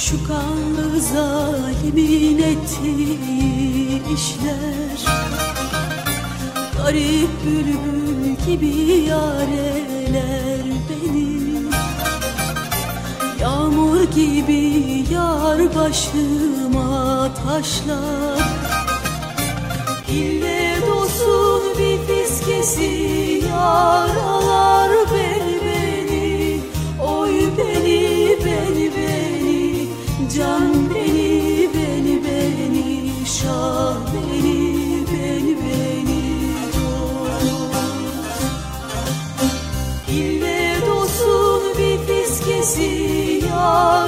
Şu kanlı zalimin ettiği işler. Garip bülbül gibi yareler beni. Yağmur gibi yar başıma taşlar. İlle dostun bir fiskesi yarar fiskesi yaralar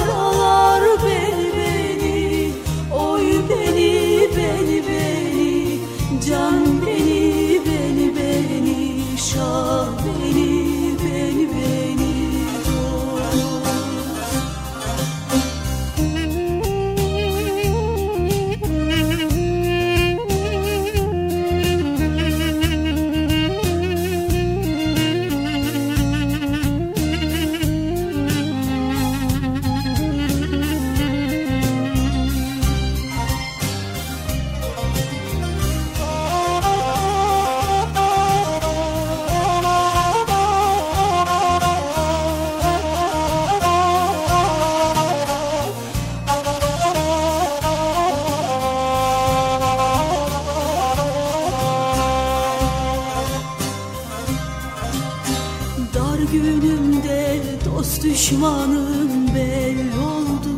günümde dost düşmanım belli oldu.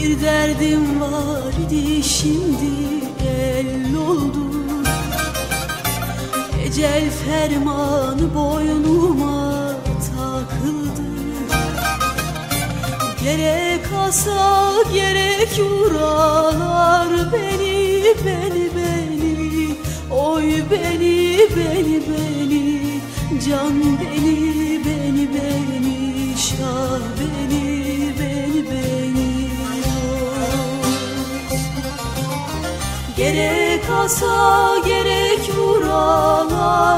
Bir derdim var idi şimdi el oldu. Ecel fermanı boynuma takıldı. Gerek asa gerek beni beni beni can beni beni beni şah beni beni beni. Gerek asa gerek yuralar beni